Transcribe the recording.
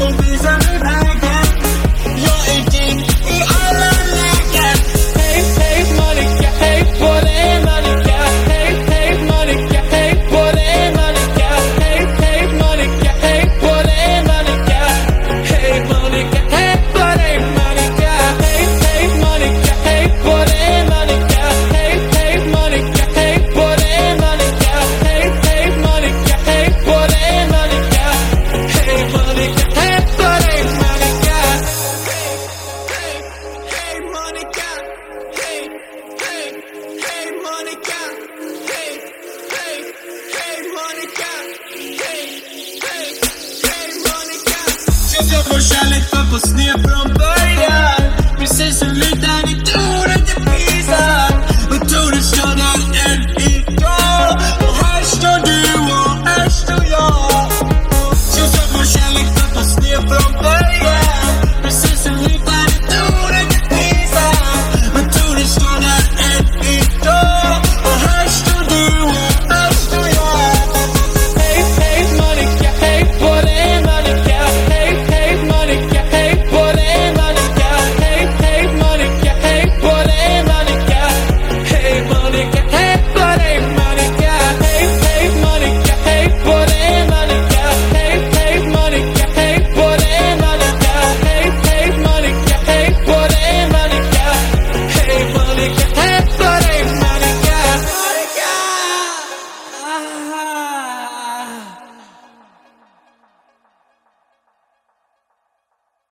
all these I Visst jag får kärlek för på sned från början. Precis